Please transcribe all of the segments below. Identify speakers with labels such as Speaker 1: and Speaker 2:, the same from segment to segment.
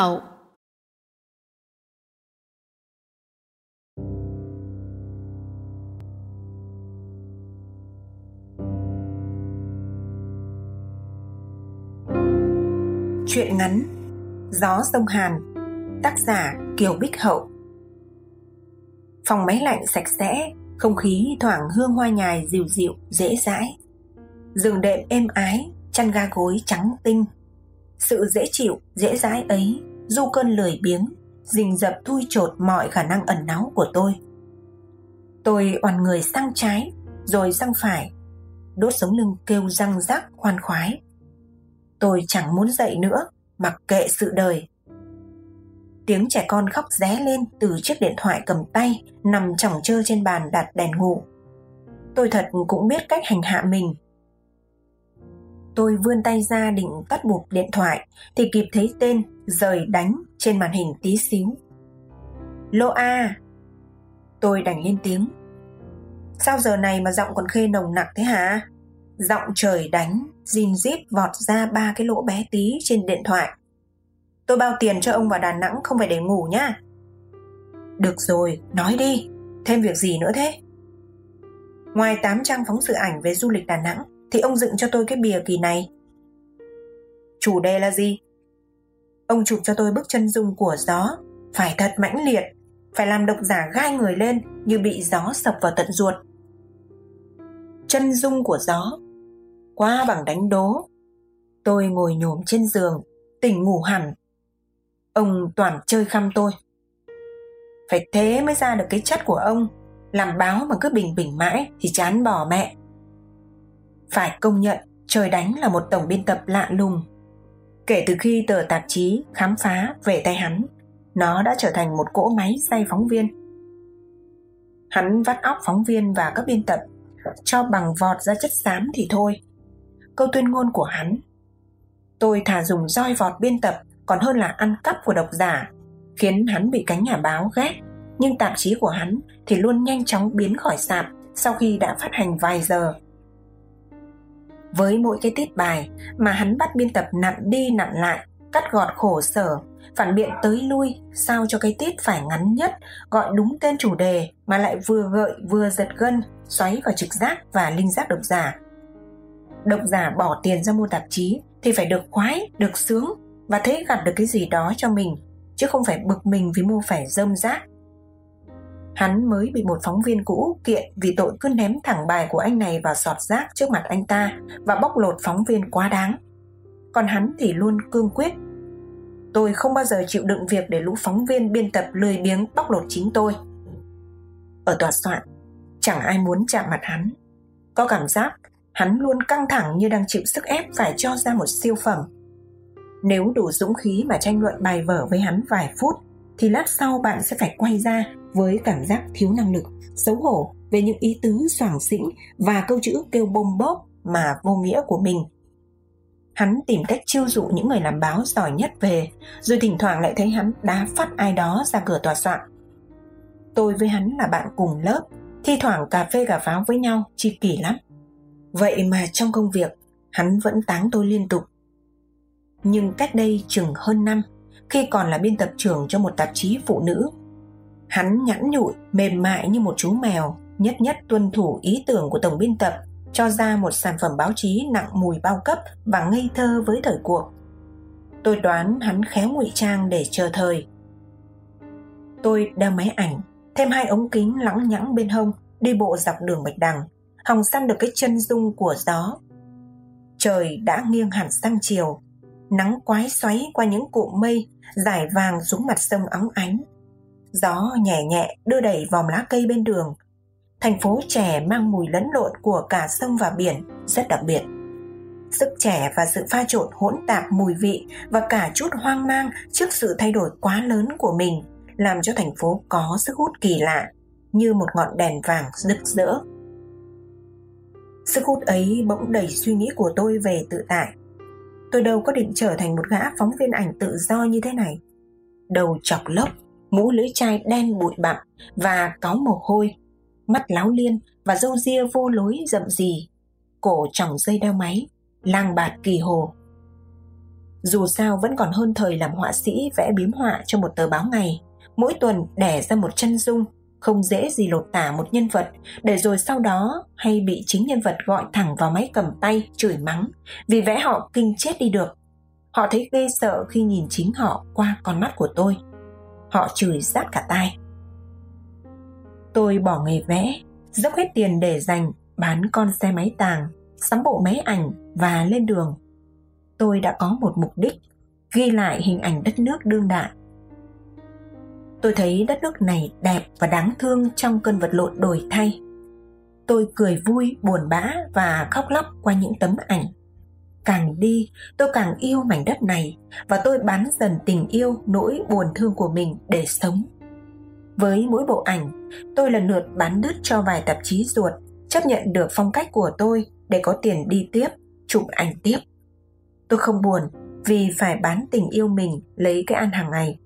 Speaker 1: đạo.
Speaker 2: Chuyện ngắn Gió sông Hàn Tác giả Kiều Bích Hậu. Phòng máy lạnh sạch sẽ Không khí thoảng hương hoa nhài dịu dịu, dễ dãi. Giường đệm êm ái, chăn ga gối trắng tinh. Sự dễ chịu, dễ dãi ấy Du cơn lười biếng Rình rập thui chột mọi khả năng ẩn náu của tôi Tôi oằn người sang trái Rồi sang phải Đốt sống lưng kêu răng rắc khoan khoái Tôi chẳng muốn dậy nữa, mặc kệ sự đời. Tiếng trẻ con khóc ré lên từ chiếc điện thoại cầm tay nằm chỏng chơ trên bàn đặt đèn ngủ. Tôi thật cũng biết cách hành hạ mình. Tôi vươn tay ra định tắt buộc điện thoại thì kịp thấy tên rời đánh trên màn hình tí xíu. Lô A! Tôi đành lên tiếng. Sao giờ này mà giọng còn khê nồng nặc thế hả? Giọng trời đánh, zin zip vọt ra ba cái lỗ bé tí trên điện thoại. Tôi bao tiền cho ông vào Đà Nẵng không phải để ngủ nhá. Được rồi, nói đi, thêm việc gì nữa thế? Ngoài 8 trang phóng sự ảnh về du lịch Đà Nẵng thì ông dựng cho tôi cái bìa kỳ này. Chủ đề là gì? Ông chụp cho tôi bức chân dung của gió, phải thật mãnh liệt, phải làm độc giả gai người lên như bị gió sập vào tận ruột. Chân dung của gió qua bằng đánh đố. Tôi ngồi nhổm trên giường, tỉnh ngủ hẳn. Ông toàn chơi khăm tôi. Phải thế mới ra được cái chất của ông, làm báo mà cứ bình bình mãi thì chán bỏ mẹ. Phải công nhận, trời đánh là một tổng biên tập lạ lùng. Kể từ khi tờ tạp chí khám phá về tay hắn, nó đã trở thành một cỗ máy say phóng viên. Hắn vắt óc phóng viên và các biên tập, cho bằng vọt ra chất xám thì thôi, câu tuyên ngôn của hắn. Tôi thà dùng roi vọt biên tập còn hơn là ăn cắp của độc giả, khiến hắn bị cánh nhà báo ghét. Nhưng tạp chí của hắn thì luôn nhanh chóng biến khỏi sạp sau khi đã phát hành vài giờ. Với mỗi cái tiết bài mà hắn bắt biên tập nặn đi nặn lại, cắt gọt khổ sở, phản biện tới lui sao cho cái tiết phải ngắn nhất, gọi đúng tên chủ đề mà lại vừa gợi vừa giật gân, xoáy vào trực giác và linh giác độc giả độc giả bỏ tiền ra mua tạp chí thì phải được khoái, được sướng và thấy gặt được cái gì đó cho mình, chứ không phải bực mình vì mua phải rơm rác. Hắn mới bị một phóng viên cũ kiện vì tội cứ ném thẳng bài của anh này vào sọt rác trước mặt anh ta và bóc lột phóng viên quá đáng. Còn hắn thì luôn cương quyết. Tôi không bao giờ chịu đựng việc để lũ phóng viên biên tập lười biếng bóc lột chính tôi. Ở tòa soạn, chẳng ai muốn chạm mặt hắn. Có cảm giác hắn luôn căng thẳng như đang chịu sức ép phải cho ra một siêu phẩm. Nếu đủ dũng khí mà tranh luận bài vở với hắn vài phút, thì lát sau bạn sẽ phải quay ra với cảm giác thiếu năng lực, xấu hổ về những ý tứ soảng xĩnh và câu chữ kêu bôm bóp mà vô nghĩa của mình. Hắn tìm cách chiêu dụ những người làm báo giỏi nhất về, rồi thỉnh thoảng lại thấy hắn đá phát ai đó ra cửa tòa soạn. Tôi với hắn là bạn cùng lớp, thi thoảng cà phê cà pháo với nhau chi kỷ lắm. Vậy mà trong công việc, hắn vẫn táng tôi liên tục. Nhưng cách đây chừng hơn năm, khi còn là biên tập trưởng cho một tạp chí phụ nữ, hắn nhẵn nhụi, mềm mại như một chú mèo, nhất nhất tuân thủ ý tưởng của tổng biên tập, cho ra một sản phẩm báo chí nặng mùi bao cấp và ngây thơ với thời cuộc. Tôi đoán hắn khéo ngụy trang để chờ thời. Tôi đeo máy ảnh, thêm hai ống kính lắng nhẵng bên hông, đi bộ dọc đường Bạch Đằng, hòng săn được cái chân dung của gió. Trời đã nghiêng hẳn sang chiều, nắng quái xoáy qua những cụm mây, giải vàng xuống mặt sông óng ánh. Gió nhẹ nhẹ đưa đẩy vòng lá cây bên đường. Thành phố trẻ mang mùi lẫn lộn của cả sông và biển rất đặc biệt. Sức trẻ và sự pha trộn hỗn tạp mùi vị và cả chút hoang mang trước sự thay đổi quá lớn của mình làm cho thành phố có sức hút kỳ lạ như một ngọn đèn vàng rực rỡ Sức hút ấy bỗng đẩy suy nghĩ của tôi về tự tại. Tôi đâu có định trở thành một gã phóng viên ảnh tự do như thế này. Đầu chọc lốc, mũ lưỡi chai đen bụi bặm và cáu mồ hôi, mắt láo liên và râu ria vô lối rậm rì, cổ tròng dây đeo máy, lang bạt kỳ hồ. Dù sao vẫn còn hơn thời làm họa sĩ vẽ biếm họa cho một tờ báo ngày, mỗi tuần đẻ ra một chân dung, không dễ gì lột tả một nhân vật, để rồi sau đó hay bị chính nhân vật gọi thẳng vào máy cầm tay chửi mắng, vì vẽ họ kinh chết đi được. Họ thấy ghê sợ khi nhìn chính họ qua con mắt của tôi. Họ chửi rát cả tai. Tôi bỏ nghề vẽ, dốc hết tiền để dành, bán con xe máy tàng, sắm bộ máy ảnh và lên đường. Tôi đã có một mục đích, ghi lại hình ảnh đất nước đương đại. Tôi thấy đất nước này đẹp và đáng thương trong cơn vật lộn đổi thay. Tôi cười vui, buồn bã và khóc lóc qua những tấm ảnh. Càng đi, tôi càng yêu mảnh đất này và tôi bán dần tình yêu nỗi buồn thương của mình để sống với mỗi bộ ảnh, tôi lần lượt bán đứt cho vài tạp chí ruột, chấp nhận được phong cách của tôi để có tiền đi tiếp, chụp ảnh tiếp. Tôi không buồn vì phải bán tình yêu mình lấy cái ăn hàng ngày.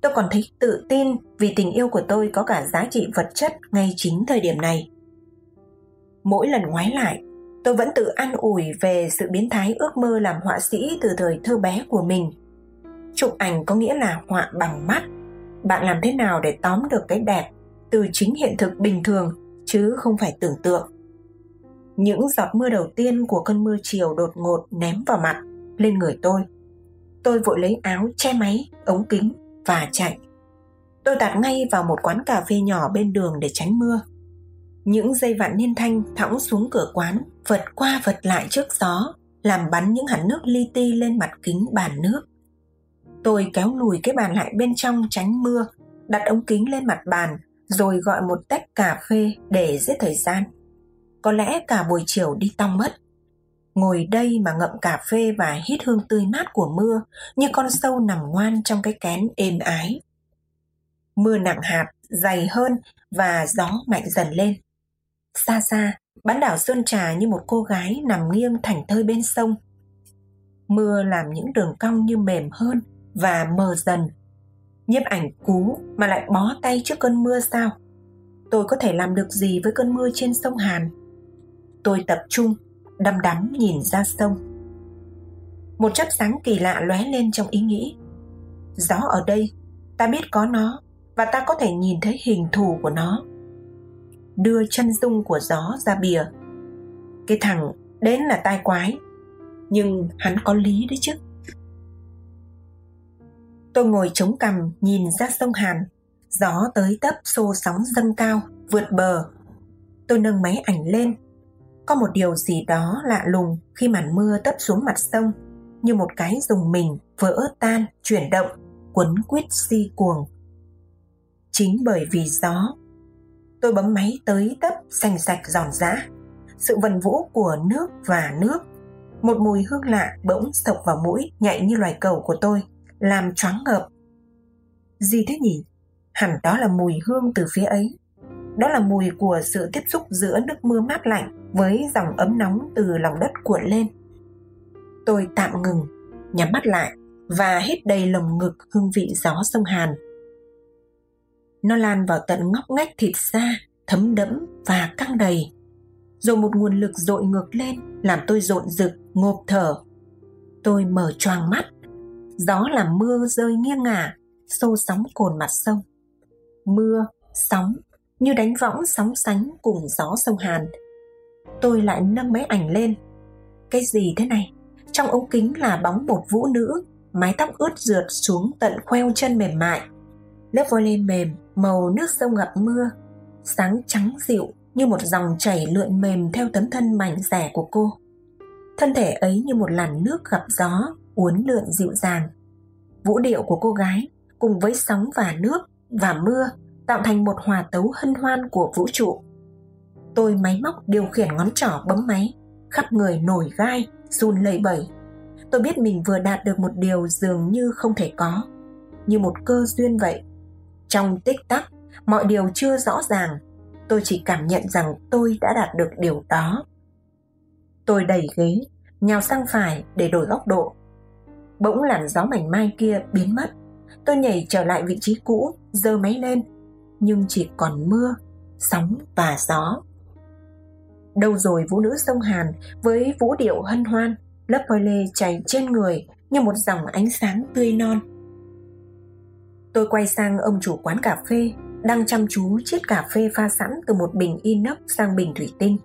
Speaker 2: Tôi còn thấy tự tin vì tình yêu của tôi có cả giá trị vật chất ngay chính thời điểm này. Mỗi lần ngoái lại, tôi vẫn tự an ủi về sự biến thái ước mơ làm họa sĩ từ thời thơ bé của mình. Chụp ảnh có nghĩa là họa bằng mắt, bạn làm thế nào để tóm được cái đẹp từ chính hiện thực bình thường chứ không phải tưởng tượng? Những giọt mưa đầu tiên của cơn mưa chiều đột ngột ném vào mặt lên người tôi. Tôi vội lấy áo che máy ống kính và chạy. Tôi đặt ngay vào một quán cà phê nhỏ bên đường để tránh mưa. Những dây vạn niên thanh thõng xuống cửa quán vật qua vật lại trước gió làm bắn những hạt nước li ti lên mặt kính bàn nước Tôi kéo lùi cái bàn lại bên trong tránh mưa, đặt ống kính lên mặt bàn, rồi gọi một tách cà phê để giết thời gian. Có lẽ cả buổi chiều đi tong mất. Ngồi đây mà ngậm cà phê và hít hương tươi mát của mưa như con sâu nằm ngoan trong cái kén êm ái. Mưa nặng hạt, dày hơn và gió mạnh dần lên. Xa xa, bán đảo Sơn Trà như một cô gái nằm nghiêng thành thơi bên sông. Mưa làm những đường cong như mềm hơn và mờ dần. Nhiếp ảnh cú mà lại bó tay trước cơn mưa sao? Tôi có thể làm được gì với cơn mưa trên sông Hàn? Tôi tập trung, đăm đắm nhìn ra sông. Một chớp sáng kỳ lạ lóe lên trong ý nghĩ. Gió ở đây, ta biết có nó và ta có thể nhìn thấy hình thù của nó. Đưa chân dung của gió ra bìa. Cái thằng đến là tai quái, nhưng hắn có lý đấy chứ. Tôi ngồi chống cằm nhìn ra sông Hàn, gió tới tấp xô sóng dâng cao, vượt bờ. Tôi nâng máy ảnh lên. Có một điều gì đó lạ lùng khi màn mưa tấp xuống mặt sông, như một cái dùng mình vỡ tan, chuyển động, quấn quýt si cuồng. Chính bởi vì gió, tôi bấm máy tới tấp xanh sạch giòn giã. Sự vần vũ của nước và nước. Một mùi hương lạ bỗng sộc vào mũi nhạy như loài cầu của tôi làm choáng ngợp. Gì thế nhỉ? Hẳn đó là mùi hương từ phía ấy. Đó là mùi của sự tiếp xúc giữa nước mưa mát lạnh với dòng ấm nóng từ lòng đất cuộn lên. Tôi tạm ngừng, nhắm mắt lại và hít đầy lồng ngực hương vị gió sông Hàn. Nó lan vào tận ngóc ngách thịt da, thấm đẫm và căng đầy. Rồi một nguồn lực dội ngược lên làm tôi rộn rực, ngộp thở. Tôi mở choàng mắt gió làm mưa rơi nghiêng ngả, xô sóng cồn mặt sông. Mưa, sóng, như đánh võng sóng sánh cùng gió sông Hàn. Tôi lại nâng máy ảnh lên. Cái gì thế này? Trong ống kính là bóng một vũ nữ, mái tóc ướt rượt xuống tận khoeo chân mềm mại. Lớp vôi mềm, màu nước sông ngập mưa, sáng trắng dịu như một dòng chảy lượn mềm theo tấm thân mảnh rẻ của cô. Thân thể ấy như một làn nước gặp gió uốn lượn dịu dàng. Vũ điệu của cô gái cùng với sóng và nước và mưa tạo thành một hòa tấu hân hoan của vũ trụ. Tôi máy móc điều khiển ngón trỏ bấm máy, khắp người nổi gai, run lẩy bẩy. Tôi biết mình vừa đạt được một điều dường như không thể có, như một cơ duyên vậy. Trong tích tắc, mọi điều chưa rõ ràng, tôi chỉ cảm nhận rằng tôi đã đạt được điều đó. Tôi đẩy ghế, nhào sang phải để đổi góc độ bỗng làn gió mảnh mai kia biến mất tôi nhảy trở lại vị trí cũ giơ máy lên nhưng chỉ còn mưa sóng và gió đâu rồi vũ nữ sông hàn với vũ điệu hân hoan lớp lê chảy trên người như một dòng ánh sáng tươi non. Tôi quay sang ông chủ quán cà phê, đang chăm chú chiết cà phê pha sẵn từ một bình inox sang bình thủy tinh.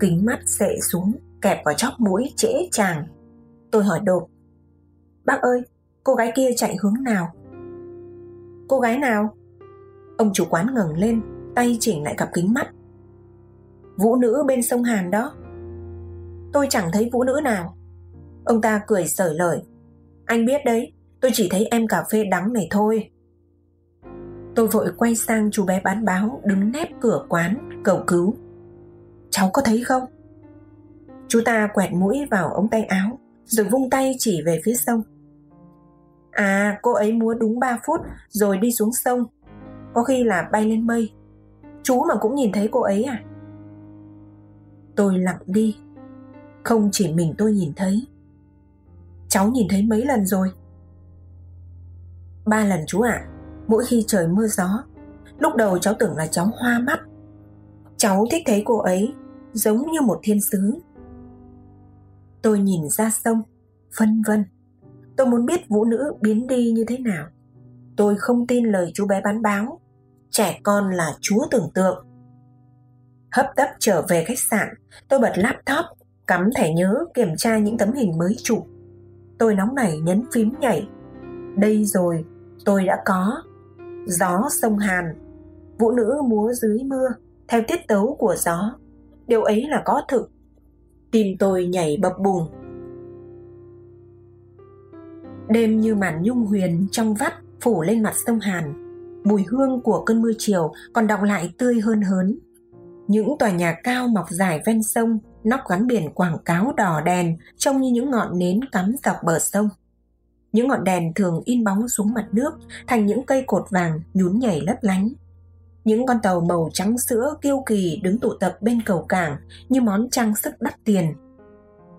Speaker 2: Kính mắt sệ xuống, kẹp vào chóp mũi trễ chàng. Tôi hỏi đột. Bác ơi, cô gái kia chạy hướng nào? Cô gái nào? Ông chủ quán ngẩng lên, tay chỉnh lại cặp kính mắt. Vũ nữ bên sông Hàn đó. Tôi chẳng thấy vũ nữ nào. Ông ta cười sởi lời. Anh biết đấy, tôi chỉ thấy em cà phê đắng này thôi. Tôi vội quay sang chú bé bán báo đứng nép cửa quán, cầu cứu. Cháu có thấy không? Chú ta quẹt mũi vào ống tay áo, rồi vung tay chỉ về phía sông. À, cô ấy múa đúng 3 phút rồi đi xuống sông. Có khi là bay lên mây. Chú mà cũng nhìn thấy cô ấy à? Tôi lặng đi. Không chỉ mình tôi nhìn thấy. Cháu nhìn thấy mấy lần rồi? Ba lần chú ạ. À mỗi khi trời mưa gió. Lúc đầu cháu tưởng là cháu hoa mắt. Cháu thích thấy cô ấy giống như một thiên sứ. Tôi nhìn ra sông, phân vân. Tôi muốn biết vũ nữ biến đi như thế nào. Tôi không tin lời chú bé bán báo. Trẻ con là chúa tưởng tượng. Hấp tấp trở về khách sạn, tôi bật laptop, cắm thẻ nhớ kiểm tra những tấm hình mới chụp. Tôi nóng nảy nhấn phím nhảy. Đây rồi, tôi đã có gió sông Hàn, vũ nữ múa dưới mưa theo tiết tấu của gió. Điều ấy là có thực. Tim tôi nhảy bập bùng. Đêm như màn nhung huyền trong vắt phủ lên mặt sông Hàn. Mùi hương của cơn mưa chiều còn đọng lại tươi hơn hớn. Những tòa nhà cao mọc dài ven sông, nóc gắn biển quảng cáo đỏ đèn trông như những ngọn nến cắm dọc bờ sông. Những ngọn đèn thường in bóng xuống mặt nước thành những cây cột vàng nhún nhảy lấp lánh. Những con tàu màu trắng sữa kiêu kỳ đứng tụ tập bên cầu cảng như món trang sức đắt tiền.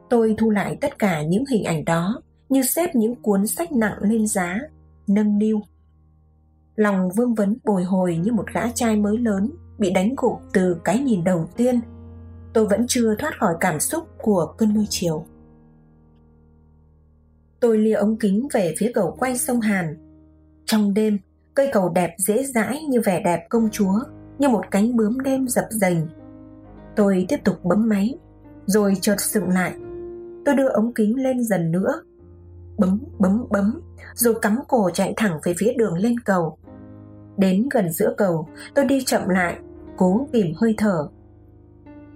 Speaker 2: Tôi thu lại tất cả những hình ảnh đó như xếp những cuốn sách nặng lên giá, nâng niu. Lòng vương vấn bồi hồi như một gã trai mới lớn bị đánh gục từ cái nhìn đầu tiên. Tôi vẫn chưa thoát khỏi cảm xúc của cơn mưa chiều. Tôi lia ống kính về phía cầu quay sông Hàn. Trong đêm, cây cầu đẹp dễ dãi như vẻ đẹp công chúa, như một cánh bướm đêm dập dềnh. Tôi tiếp tục bấm máy, rồi chợt sững lại. Tôi đưa ống kính lên dần nữa. Bấm, bấm, bấm, rồi cắm cổ chạy thẳng về phía đường lên cầu. Đến gần giữa cầu, tôi đi chậm lại, cố tìm hơi thở.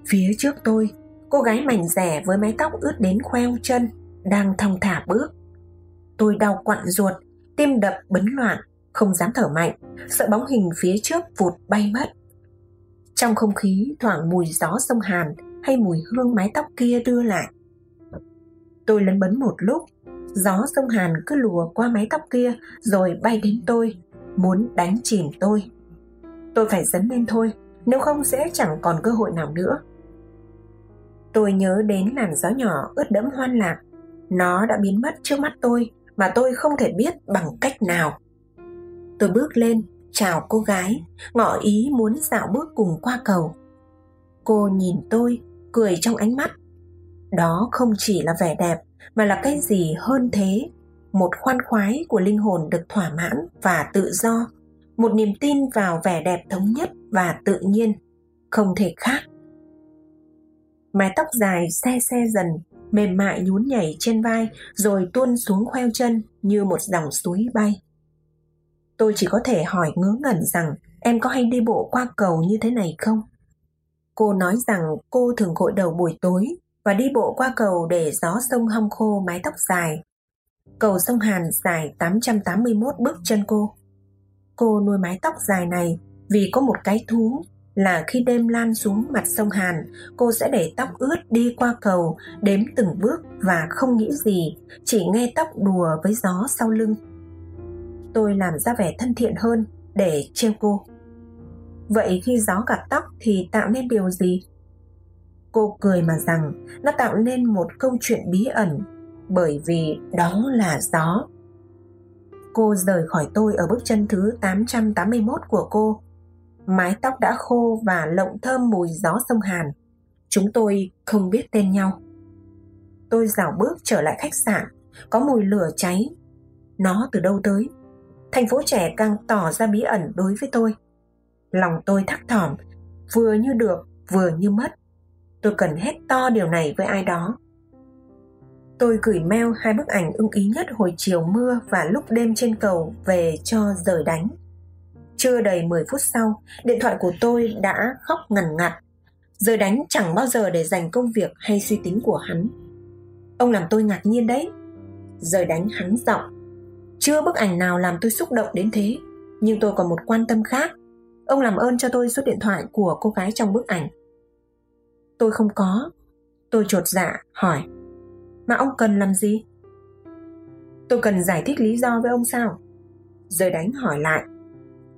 Speaker 2: Phía trước tôi, cô gái mảnh rẻ với mái tóc ướt đến khoeo chân, đang thong thả bước. Tôi đau quặn ruột, tim đập bấn loạn, không dám thở mạnh, sợ bóng hình phía trước vụt bay mất. Trong không khí thoảng mùi gió sông Hàn hay mùi hương mái tóc kia đưa lại. Tôi lấn bấn một lúc, gió sông Hàn cứ lùa qua mái tóc kia rồi bay đến tôi, muốn đánh chìm tôi. Tôi phải dấn lên thôi, nếu không sẽ chẳng còn cơ hội nào nữa. Tôi nhớ đến làn gió nhỏ ướt đẫm hoan lạc. Nó đã biến mất trước mắt tôi mà tôi không thể biết bằng cách nào. Tôi bước lên, chào cô gái, ngỏ ý muốn dạo bước cùng qua cầu. Cô nhìn tôi, cười trong ánh mắt. Đó không chỉ là vẻ đẹp, mà là cái gì hơn thế. Một khoan khoái của linh hồn được thỏa mãn và tự do. Một niềm tin vào vẻ đẹp thống nhất và tự nhiên, không thể khác. Mái tóc dài xe xe dần mềm mại nhún nhảy trên vai rồi tuôn xuống khoeo chân như một dòng suối bay. Tôi chỉ có thể hỏi ngớ ngẩn rằng em có hay đi bộ qua cầu như thế này không? Cô nói rằng cô thường gội đầu buổi tối và đi bộ qua cầu để gió sông hong khô mái tóc dài. Cầu sông Hàn dài 881 bước chân cô. Cô nuôi mái tóc dài này vì có một cái thú là khi đêm lan xuống mặt sông Hàn, cô sẽ để tóc ướt đi qua cầu, đếm từng bước và không nghĩ gì, chỉ nghe tóc đùa với gió sau lưng. Tôi làm ra vẻ thân thiện hơn để trêu cô. Vậy khi gió gặp tóc thì tạo nên điều gì? Cô cười mà rằng nó tạo nên một câu chuyện bí ẩn bởi vì đó là gió. Cô rời khỏi tôi ở bước chân thứ 881 của cô mái tóc đã khô và lộng thơm mùi gió sông Hàn. Chúng tôi không biết tên nhau. Tôi dào bước trở lại khách sạn, có mùi lửa cháy. Nó từ đâu tới? Thành phố trẻ càng tỏ ra bí ẩn đối với tôi. Lòng tôi thắc thỏm, vừa như được, vừa như mất. Tôi cần hét to điều này với ai đó. Tôi gửi mail hai bức ảnh ưng ý nhất hồi chiều mưa và lúc đêm trên cầu về cho rời đánh. Chưa đầy 10 phút sau, điện thoại của tôi đã khóc ngằn ngặt. Rời đánh chẳng bao giờ để dành công việc hay suy tính của hắn. Ông làm tôi ngạc nhiên đấy. Rời đánh hắn giọng. Chưa bức ảnh nào làm tôi xúc động đến thế, nhưng tôi còn một quan tâm khác. Ông làm ơn cho tôi số điện thoại của cô gái trong bức ảnh. Tôi không có. Tôi trột dạ, hỏi. Mà ông cần làm gì? Tôi cần giải thích lý do với ông sao? Rời đánh hỏi lại.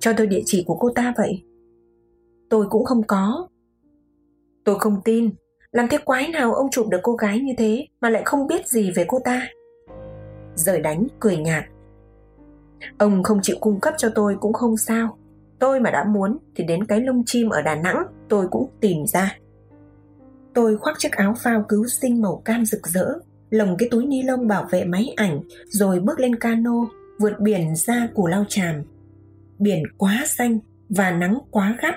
Speaker 2: Cho tôi địa chỉ của cô ta vậy. Tôi cũng không có. Tôi không tin. Làm thế quái nào ông chụp được cô gái như thế mà lại không biết gì về cô ta? Rời đánh cười nhạt. Ông không chịu cung cấp cho tôi cũng không sao. Tôi mà đã muốn thì đến cái lông chim ở Đà Nẵng tôi cũng tìm ra. Tôi khoác chiếc áo phao cứu sinh màu cam rực rỡ, lồng cái túi ni lông bảo vệ máy ảnh, rồi bước lên cano, vượt biển ra củ lao tràm. Biển quá xanh và nắng quá gắt.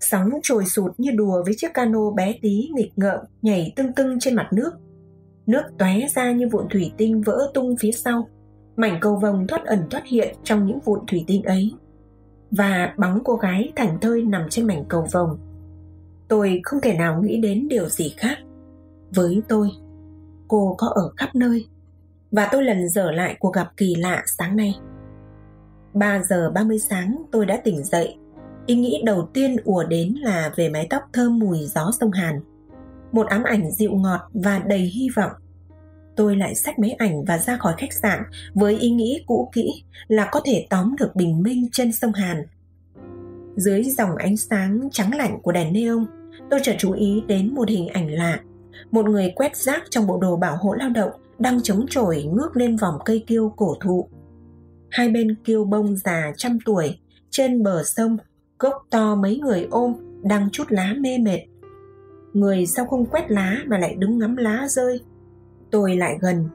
Speaker 2: Sóng trồi sụt như đùa với chiếc cano bé tí nghịch ngợm nhảy tưng tưng trên mặt nước. Nước tóe ra như vụn thủy tinh vỡ tung phía sau. Mảnh cầu vồng thoát ẩn thoát hiện trong những vụn thủy tinh ấy. Và bóng cô gái thảnh thơi nằm trên mảnh cầu vồng tôi không thể nào nghĩ đến điều gì khác với tôi, cô có ở khắp nơi và tôi lần dở lại cuộc gặp kỳ lạ sáng nay 3 giờ 30 sáng tôi đã tỉnh dậy Ý nghĩ đầu tiên ùa đến là về mái tóc thơm mùi gió sông Hàn Một ám ảnh dịu ngọt và đầy hy vọng Tôi lại xách máy ảnh và ra khỏi khách sạn với ý nghĩ cũ kỹ là có thể tóm được bình minh trên sông Hàn. Dưới dòng ánh sáng trắng lạnh của đèn neon, tôi chợt chú ý đến một hình ảnh lạ. Một người quét rác trong bộ đồ bảo hộ lao động đang chống chổi ngước lên vòng cây kiêu cổ thụ. Hai bên kiêu bông già trăm tuổi, trên bờ sông, gốc to mấy người ôm đang chút lá mê mệt. Người sao không quét lá mà lại đứng ngắm lá rơi. Tôi lại gần.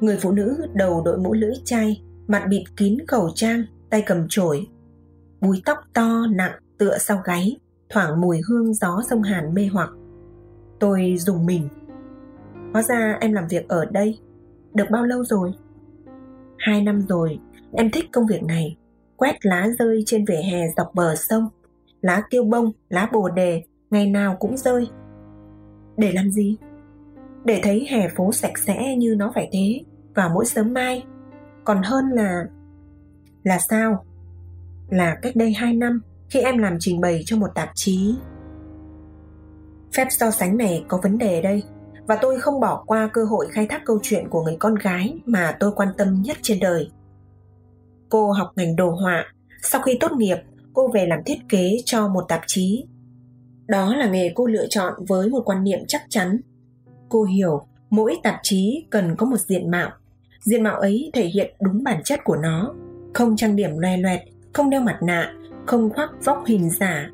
Speaker 2: Người phụ nữ đầu đội mũ lưỡi chai, mặt bịt kín khẩu trang, tay cầm chổi. Búi tóc to nặng tựa sau gáy, thoảng mùi hương gió sông Hàn mê hoặc. Tôi dùng mình. Hóa ra em làm việc ở đây. Được bao lâu rồi? Hai năm rồi, em thích công việc này. Quét lá rơi trên vỉa hè dọc bờ sông. Lá kiêu bông, lá bồ đề, ngày nào cũng rơi. Để làm gì? Để thấy hè phố sạch sẽ như nó phải thế vào mỗi sớm mai. Còn hơn là... Là sao? Là cách đây hai năm khi em làm trình bày cho một tạp chí. Phép so sánh này có vấn đề đây và tôi không bỏ qua cơ hội khai thác câu chuyện của người con gái mà tôi quan tâm nhất trên đời. Cô học ngành đồ họa, sau khi tốt nghiệp, cô về làm thiết kế cho một tạp chí. Đó là nghề cô lựa chọn với một quan niệm chắc chắn. Cô hiểu mỗi tạp chí cần có một diện mạo. Diện mạo ấy thể hiện đúng bản chất của nó, không trang điểm loe loẹt, không đeo mặt nạ, không khoác vóc hình giả.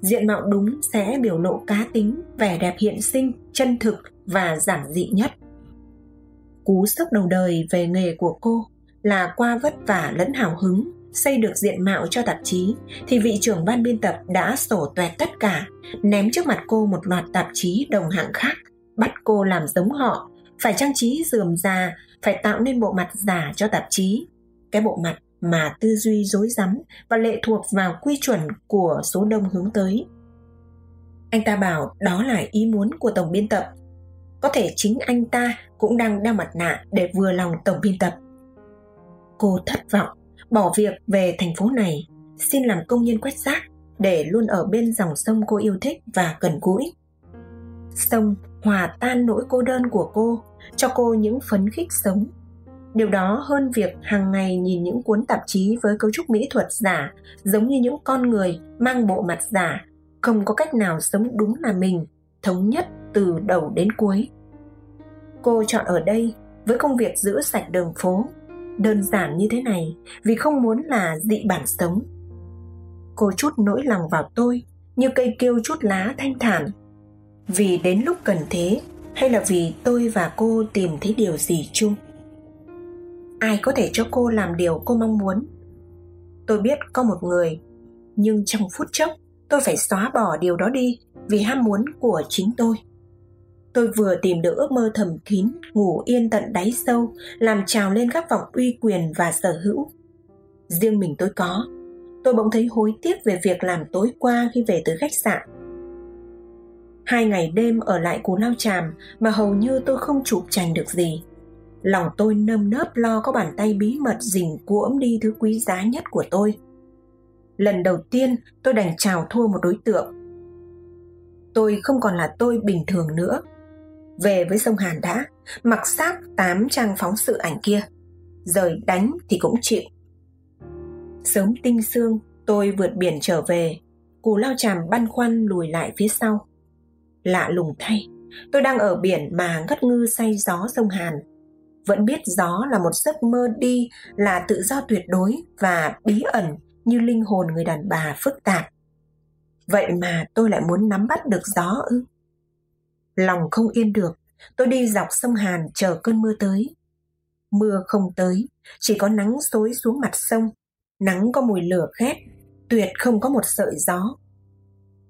Speaker 2: Diện mạo đúng sẽ biểu lộ cá tính, vẻ đẹp hiện sinh, chân thực và giản dị nhất. Cú sốc đầu đời về nghề của cô là qua vất vả lẫn hào hứng, xây được diện mạo cho tạp chí, thì vị trưởng ban biên tập đã sổ toẹt tất cả, ném trước mặt cô một loạt tạp chí đồng hạng khác, bắt cô làm giống họ phải trang trí dườm già, phải tạo nên bộ mặt giả cho tạp chí cái bộ mặt mà tư duy rối rắm và lệ thuộc vào quy chuẩn của số đông hướng tới. Anh ta bảo đó là ý muốn của tổng biên tập. Có thể chính anh ta cũng đang đeo mặt nạ để vừa lòng tổng biên tập. Cô thất vọng, bỏ việc về thành phố này, xin làm công nhân quét rác để luôn ở bên dòng sông cô yêu thích và gần gũi. Sông hòa tan nỗi cô đơn của cô, cho cô những phấn khích sống Điều đó hơn việc hàng ngày nhìn những cuốn tạp chí với cấu trúc mỹ thuật giả, giống như những con người mang bộ mặt giả, không có cách nào sống đúng là mình, thống nhất từ đầu đến cuối. Cô chọn ở đây với công việc giữ sạch đường phố, đơn giản như thế này, vì không muốn là dị bản sống. Cô chút nỗi lòng vào tôi, như cây kêu chút lá thanh thản. Vì đến lúc cần thế, hay là vì tôi và cô tìm thấy điều gì chung? ai có thể cho cô làm điều cô mong muốn tôi biết có một người, nhưng trong phút chốc, tôi phải xóa bỏ điều đó đi vì ham muốn của chính tôi tôi vừa tìm được ước mơ thầm kín, ngủ yên tận đáy sâu, làm trào lên các vọng uy quyền và sở hữu. Riêng mình tôi có. Tôi bỗng thấy hối tiếc về việc làm tối qua khi về tới khách sạn. Hai ngày đêm ở lại cù lao tràm mà hầu như tôi không chụp trành được gì. Lòng tôi nơm nớp lo có bàn tay bí mật dình cuỗm đi thứ quý giá nhất của tôi. Lần đầu tiên tôi đành chào thua một đối tượng. Tôi không còn là tôi bình thường nữa về với sông hàn đã, mặc xác tám trang phóng sự ảnh kia. Rời đánh thì cũng chịu. Sớm tinh sương, tôi vượt biển trở về. Cù lao chàm băn khoăn lùi lại phía sau. Lạ lùng thay, tôi đang ở biển mà ngất ngư say gió sông hàn. Vẫn biết gió là một giấc mơ đi, là tự do tuyệt đối và bí ẩn như linh hồn người đàn bà phức tạp. Vậy mà tôi lại muốn nắm bắt được gió ư? Lòng không yên được. Tôi đi dọc sông hàn chờ cơn mưa tới. Mưa không tới, chỉ có nắng xối xuống mặt sông. Nắng có mùi lửa khét, tuyệt không có một sợi gió.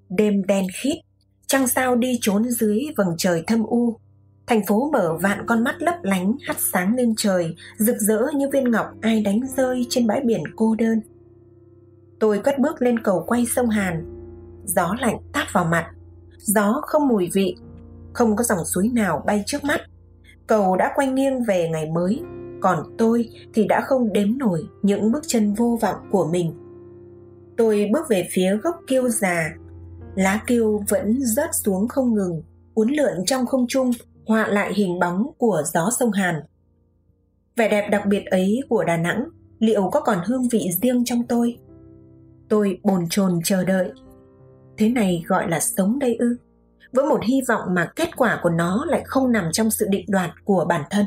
Speaker 2: Đêm đen khít, trăng sao đi trốn dưới vầng trời thâm u. Thành phố mở vạn con mắt lấp lánh, hắt sáng lên trời, rực rỡ như viên ngọc ai đánh rơi trên bãi biển cô đơn. Tôi cất bước lên cầu quay sông hàn. Gió lạnh tát vào mặt. Gió không mùi vị không có dòng suối nào bay trước mắt. Cầu đã quay nghiêng về ngày mới, còn tôi thì đã không đếm nổi những bước chân vô vọng của mình. Tôi bước về phía gốc kiêu già, lá kiêu vẫn rớt xuống không ngừng, uốn lượn trong không trung, họa lại hình bóng của gió sông hàn. Vẻ đẹp đặc biệt ấy của đà nẵng, liệu có còn hương vị riêng trong tôi? Tôi bồn chồn chờ đợi. Thế này gọi là sống đây ư? Với một hy vọng mà kết quả của nó lại không nằm trong sự định đoạt của bản thân.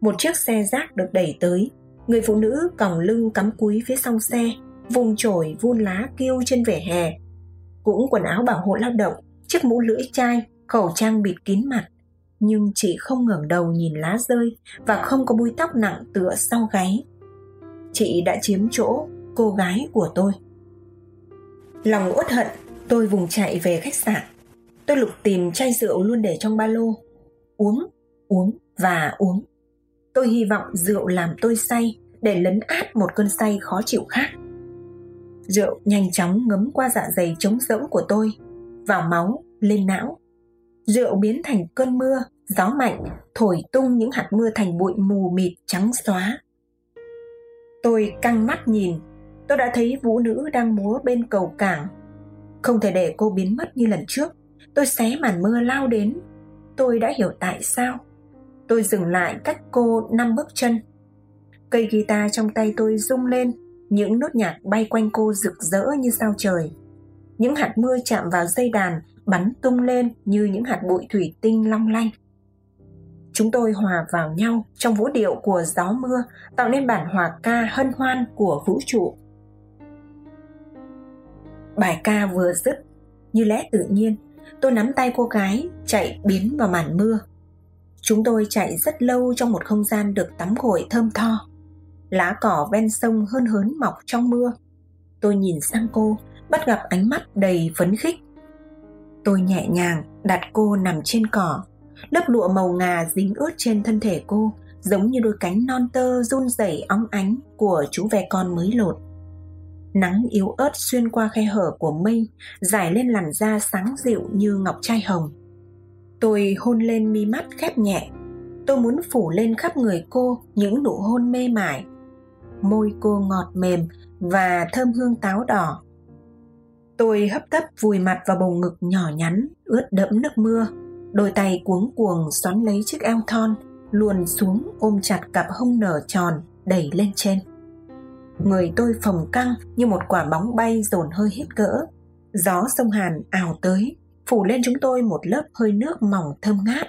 Speaker 2: Một chiếc xe rác được đẩy tới, người phụ nữ còng lưng cắm cúi phía sau xe, vùng chổi vun lá kêu trên vỉa hè. Cũng quần áo bảo hộ lao động, chiếc mũ lưỡi chai, khẩu trang bịt kín mặt, nhưng chị không ngẩng đầu nhìn lá rơi và không có búi tóc nặng tựa sau gáy. Chị đã chiếm chỗ cô gái của tôi. Lòng uất hận tôi vùng chạy về khách sạn. Tôi lục tìm chai rượu luôn để trong ba lô. Uống uống và uống. Tôi hy vọng rượu làm tôi say, để lấn át một cơn say khó chịu khác. Rượu nhanh chóng ngấm qua dạ dày trống rỗng của tôi, vào máu, lên não. Rượu biến thành cơn mưa, gió mạnh, thổi tung những hạt mưa thành bụi mù mịt trắng xóa. Tôi căng mắt nhìn. Tôi đã thấy vũ nữ đang múa bên cầu cảng không thể để cô biến mất như lần trước. Tôi xé màn mưa lao đến. Tôi đã hiểu tại sao. Tôi dừng lại cách cô năm bước chân. Cây guitar trong tay tôi rung lên. Những nốt nhạc bay quanh cô rực rỡ như sao trời. Những hạt mưa chạm vào dây đàn, bắn tung lên như những hạt bụi thủy tinh long lanh. Chúng tôi hòa vào nhau trong vũ điệu của gió mưa, tạo nên bản hòa ca hân hoan của vũ trụ bài ca vừa dứt, như lẽ tự nhiên, tôi nắm tay cô gái, chạy biến vào màn mưa. Chúng tôi chạy rất lâu trong một không gian được tắm gội thơm tho. Lá cỏ ven sông hơn hớn mọc trong mưa. Tôi nhìn sang cô, bắt gặp ánh mắt đầy phấn khích. Tôi nhẹ nhàng đặt cô nằm trên cỏ. Lớp lụa màu ngà dính ướt trên thân thể cô, giống như đôi cánh non tơ run rẩy óng ánh của chú ve con mới lột nắng yếu ớt xuyên qua khe hở của mây giải lên làn da sáng dịu như ngọc trai hồng. Tôi hôn lên mi mắt khép nhẹ. Tôi muốn phủ lên khắp người cô những nụ hôn mê mải. Môi cô ngọt mềm và thơm hương táo đỏ. Tôi hấp tấp vùi mặt vào bầu ngực nhỏ nhắn, ướt đẫm nước mưa. Đôi tay cuống cuồng xoắn lấy chiếc eo thon, luồn xuống ôm chặt cặp hông nở tròn, đẩy lên trên người tôi phồng căng như một quả bóng bay dồn hơi hết cỡ. Gió sông hàn ào tới phủ lên chúng tôi một lớp hơi nước mỏng thơm ngát.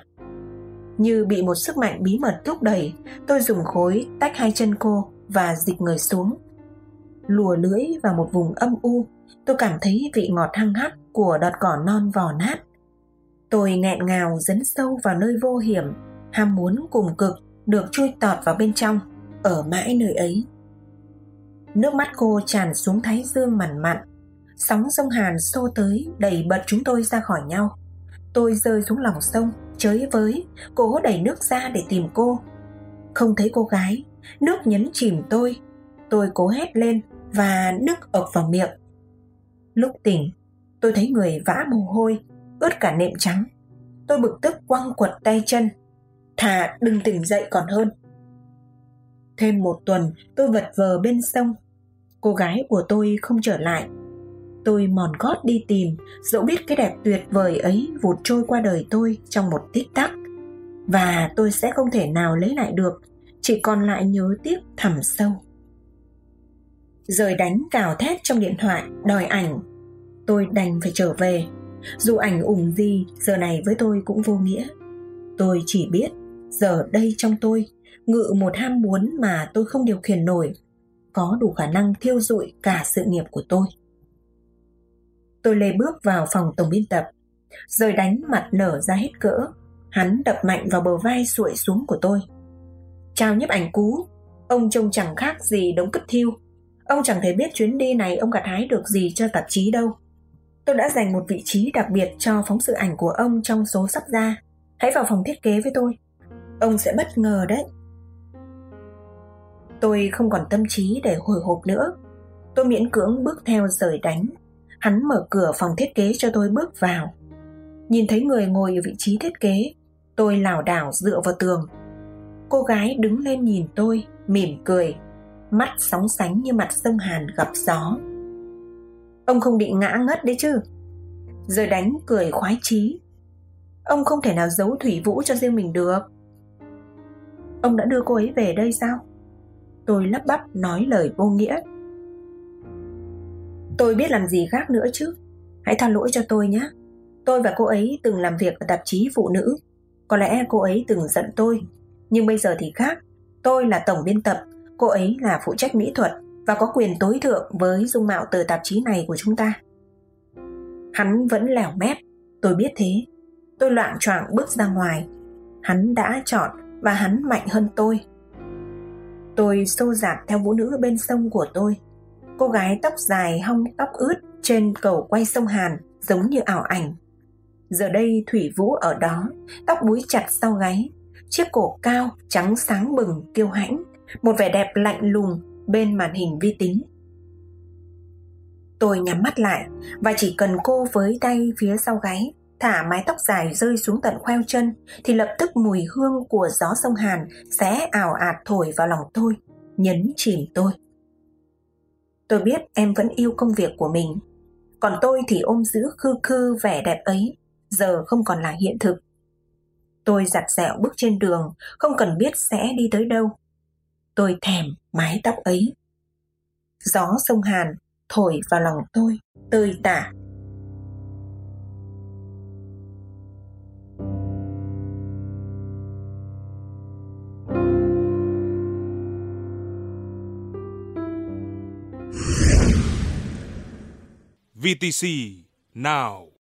Speaker 2: Như bị một sức mạnh bí mật thúc đẩy tôi dùng khối tách hai chân cô và dịch người xuống. Lùa lưỡi vào một vùng âm u tôi cảm thấy vị ngọt hăng hắc của đọt cỏ non vò nát. Tôi nghẹn ngào dấn sâu vào nơi vô hiểm ham muốn cùng cực được chui tọt vào bên trong, ở mãi nơi ấy. Nước mắt cô tràn xuống thái dương mặn mặn, sóng sông Hàn xô tới đẩy bật chúng tôi ra khỏi nhau. Tôi rơi xuống lòng sông, chới với, cố đẩy nước ra để tìm cô. Không thấy cô gái, nước nhấn chìm tôi. Tôi cố hét lên và nước ập vào miệng. Lúc tỉnh, tôi thấy người vã mồ hôi, ướt cả nệm trắng. Tôi bực tức quăng quật tay chân. Thà đừng tỉnh dậy còn hơn. Thêm một tuần, tôi vật vờ bên sông. Cô gái của tôi không trở lại. Tôi mòn gót đi tìm, dẫu biết cái đẹp tuyệt vời ấy vụt trôi qua đời tôi trong một tích tắc. Và tôi sẽ không thể nào lấy lại được, chỉ còn lại nhớ tiếc thẳm sâu. Rời đánh cào thét trong điện thoại, đòi ảnh. Tôi đành phải trở về. Dù ảnh ủng gì, giờ này với tôi cũng vô nghĩa. Tôi chỉ biết, giờ đây trong tôi, ngự một ham muốn mà tôi không điều khiển nổi, có đủ khả năng thiêu dụi cả sự nghiệp của tôi. Tôi lê bước vào phòng tổng biên tập, rồi đánh mặt nở ra hết cỡ. Hắn đập mạnh vào bờ vai sụi xuống của tôi. Chào nhấp ảnh cú, ông trông chẳng khác gì đống cất thiêu. Ông chẳng thể biết chuyến đi này ông gặt hái được gì cho tạp chí đâu. Tôi đã dành một vị trí đặc biệt cho phóng sự ảnh của ông trong số sắp ra. Hãy vào phòng thiết kế với tôi. Ông sẽ bất ngờ đấy. Tôi không còn tâm trí để hồi hộp nữa. Tôi miễn cưỡng bước theo rời đánh. Hắn mở cửa phòng thiết kế cho tôi bước vào. Nhìn thấy người ngồi ở vị trí thiết kế, tôi lảo đảo dựa vào tường. Cô gái đứng lên nhìn tôi, mỉm cười, mắt sóng sánh như mặt sông Hàn gặp gió. Ông không bị ngã ngất đấy chứ? Rời đánh cười khoái chí. Ông không thể nào giấu Thủy Vũ cho riêng mình được. Ông đã đưa cô ấy về đây sao? Tôi lắp bắp nói lời vô nghĩa. Tôi biết làm gì khác nữa chứ. Hãy tha lỗi cho tôi nhé. Tôi và cô ấy từng làm việc ở tạp chí phụ nữ. Có lẽ cô ấy từng giận tôi. Nhưng bây giờ thì khác. Tôi là tổng biên tập, cô ấy là phụ trách mỹ thuật và có quyền tối thượng với dung mạo từ tạp chí này của chúng ta. Hắn vẫn lẻo mép, tôi biết thế. Tôi loạn choạng bước ra ngoài. Hắn đã chọn và hắn mạnh hơn tôi. Tôi xô dạt theo vũ nữ bên sông của tôi. Cô gái tóc dài hong tóc ướt trên cầu quay sông Hàn giống như ảo ảnh. Giờ đây Thủy Vũ ở đó, tóc búi chặt sau gáy, chiếc cổ cao, trắng sáng bừng, kiêu hãnh, một vẻ đẹp lạnh lùng bên màn hình vi tính. Tôi nhắm mắt lại và chỉ cần cô với tay phía sau gáy thả mái tóc dài rơi xuống tận khoeo chân thì lập tức mùi hương của gió sông Hàn sẽ ảo ạt thổi vào lòng tôi, nhấn chìm tôi. Tôi biết em vẫn yêu công việc của mình, còn tôi thì ôm giữ khư khư vẻ đẹp ấy, giờ không còn là hiện thực. Tôi giặt dẹo bước trên đường, không cần biết sẽ đi tới đâu. Tôi thèm mái tóc ấy. Gió sông Hàn thổi vào lòng tôi, tơi tả
Speaker 1: VTC now.